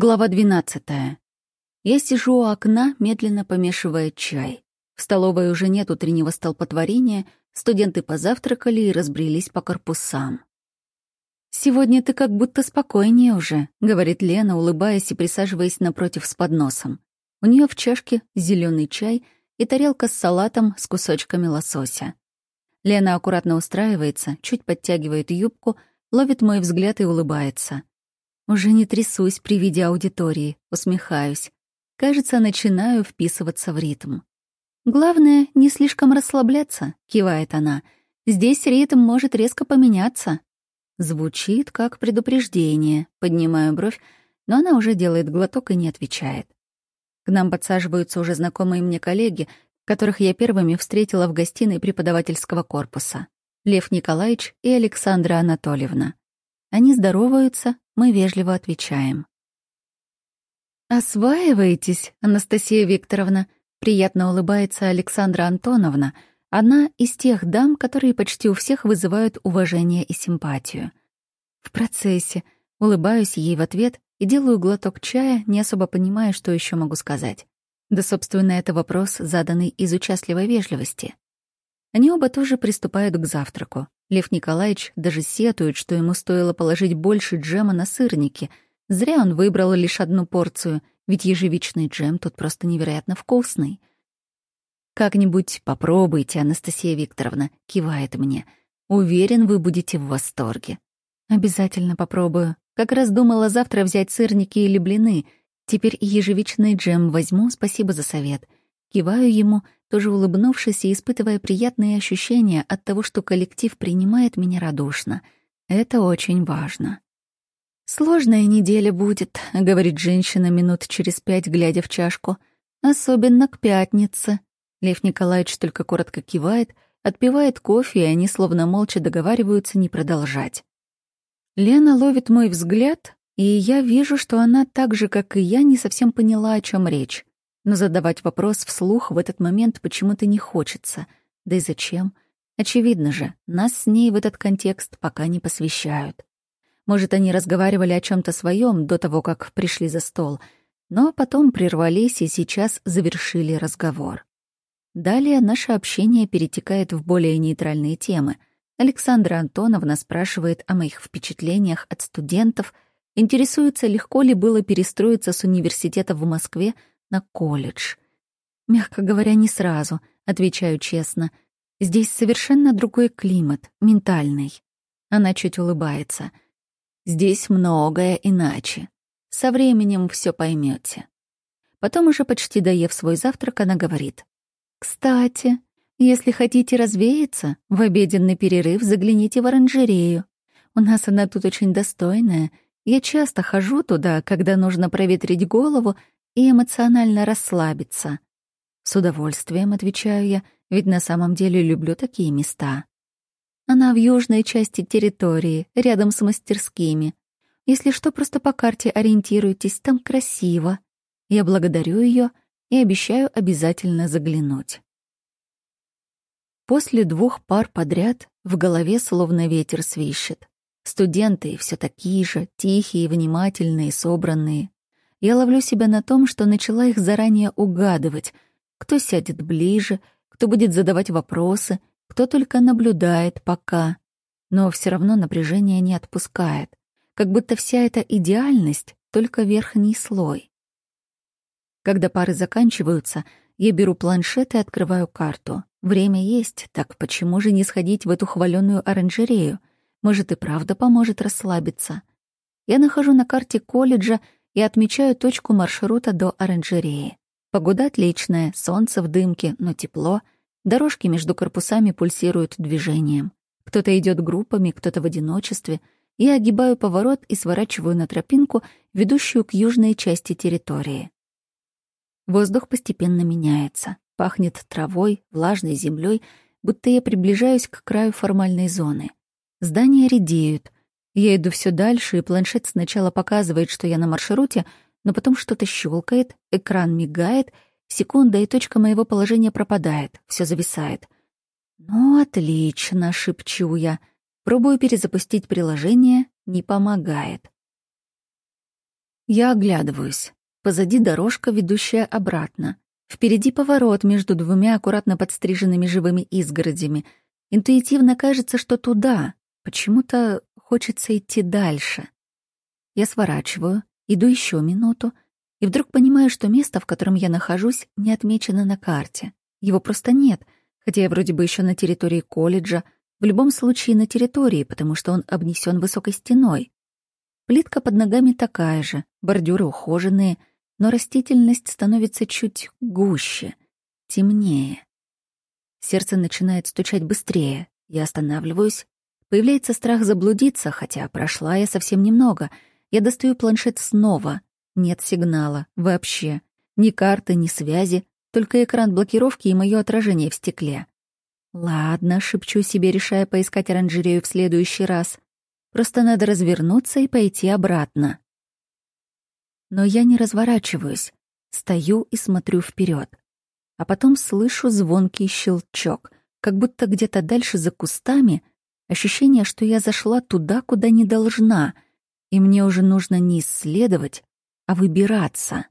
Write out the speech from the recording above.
Глава 12. Я сижу у окна, медленно помешивая чай. В столовой уже нет утреннего столпотворения, студенты позавтракали и разбрелись по корпусам. «Сегодня ты как будто спокойнее уже», — говорит Лена, улыбаясь и присаживаясь напротив с подносом. У нее в чашке зеленый чай и тарелка с салатом с кусочками лосося. Лена аккуратно устраивается, чуть подтягивает юбку, ловит мой взгляд и улыбается. Уже не трясусь при виде аудитории, усмехаюсь. Кажется, начинаю вписываться в ритм. «Главное, не слишком расслабляться», — кивает она. «Здесь ритм может резко поменяться». Звучит как предупреждение. Поднимаю бровь, но она уже делает глоток и не отвечает. К нам подсаживаются уже знакомые мне коллеги, которых я первыми встретила в гостиной преподавательского корпуса. Лев Николаевич и Александра Анатольевна. Они здороваются, мы вежливо отвечаем. «Осваиваетесь, Анастасия Викторовна?» Приятно улыбается Александра Антоновна, одна из тех дам, которые почти у всех вызывают уважение и симпатию. В процессе улыбаюсь ей в ответ и делаю глоток чая, не особо понимая, что еще могу сказать. Да, собственно, это вопрос, заданный из участливой вежливости. Они оба тоже приступают к завтраку. Лев Николаевич даже сетует, что ему стоило положить больше джема на сырники. Зря он выбрал лишь одну порцию, ведь ежевичный джем тут просто невероятно вкусный. «Как-нибудь попробуйте, Анастасия Викторовна», — кивает мне. «Уверен, вы будете в восторге». «Обязательно попробую. Как раз думала завтра взять сырники или блины. Теперь ежевичный джем возьму, спасибо за совет». Киваю ему, тоже улыбнувшись и испытывая приятные ощущения от того, что коллектив принимает меня радушно. Это очень важно. «Сложная неделя будет», — говорит женщина минут через пять, глядя в чашку. «Особенно к пятнице». Лев Николаевич только коротко кивает, отпивает кофе, и они словно молча договариваются не продолжать. Лена ловит мой взгляд, и я вижу, что она так же, как и я, не совсем поняла, о чем речь. Но задавать вопрос вслух в этот момент почему-то не хочется. Да и зачем? Очевидно же, нас с ней в этот контекст пока не посвящают. Может, они разговаривали о чем то своем до того, как пришли за стол, но потом прервались и сейчас завершили разговор. Далее наше общение перетекает в более нейтральные темы. Александра Антоновна спрашивает о моих впечатлениях от студентов, интересуется, легко ли было перестроиться с университета в Москве на колледж. Мягко говоря, не сразу, отвечаю честно. Здесь совершенно другой климат, ментальный. Она чуть улыбается. Здесь многое иначе. Со временем все поймете. Потом уже почти доев свой завтрак, она говорит. «Кстати, если хотите развеяться, в обеденный перерыв загляните в оранжерею. У нас она тут очень достойная. Я часто хожу туда, когда нужно проветрить голову и эмоционально расслабиться. С удовольствием, отвечаю я, ведь на самом деле люблю такие места. Она в южной части территории, рядом с мастерскими. Если что, просто по карте ориентируйтесь, там красиво. Я благодарю ее и обещаю обязательно заглянуть. После двух пар подряд в голове словно ветер свищет. Студенты все такие же, тихие, внимательные, собранные. Я ловлю себя на том, что начала их заранее угадывать. Кто сядет ближе, кто будет задавать вопросы, кто только наблюдает пока. Но все равно напряжение не отпускает. Как будто вся эта идеальность — только верхний слой. Когда пары заканчиваются, я беру планшет и открываю карту. Время есть, так почему же не сходить в эту хваленую оранжерею? Может, и правда поможет расслабиться. Я нахожу на карте колледжа и отмечаю точку маршрута до оранжереи. Погода отличная, солнце в дымке, но тепло. Дорожки между корпусами пульсируют движением. Кто-то идет группами, кто-то в одиночестве. Я огибаю поворот и сворачиваю на тропинку, ведущую к южной части территории. Воздух постепенно меняется. Пахнет травой, влажной землей, будто я приближаюсь к краю формальной зоны. Здания редеют — я иду все дальше, и планшет сначала показывает, что я на маршруте, но потом что-то щелкает, экран мигает, секунда, и точка моего положения пропадает, все зависает. «Ну, отлично», — шепчу я. Пробую перезапустить приложение, не помогает. Я оглядываюсь. Позади дорожка, ведущая обратно. Впереди поворот между двумя аккуратно подстриженными живыми изгородями. Интуитивно кажется, что туда. Почему-то хочется идти дальше. Я сворачиваю, иду еще минуту, и вдруг понимаю, что место, в котором я нахожусь, не отмечено на карте. Его просто нет, хотя я вроде бы еще на территории колледжа, в любом случае на территории, потому что он обнесен высокой стеной. Плитка под ногами такая же, бордюры ухоженные, но растительность становится чуть гуще, темнее. Сердце начинает стучать быстрее. Я останавливаюсь. Появляется страх заблудиться, хотя прошла я совсем немного. Я достаю планшет снова. Нет сигнала. Вообще. Ни карты, ни связи. Только экран блокировки и мое отражение в стекле. Ладно, шепчу себе, решая поискать оранжерею в следующий раз. Просто надо развернуться и пойти обратно. Но я не разворачиваюсь, стою и смотрю вперед. А потом слышу звонкий щелчок, как будто где-то дальше за кустами ощущение, что я зашла туда, куда не должна, и мне уже нужно не исследовать, а выбираться.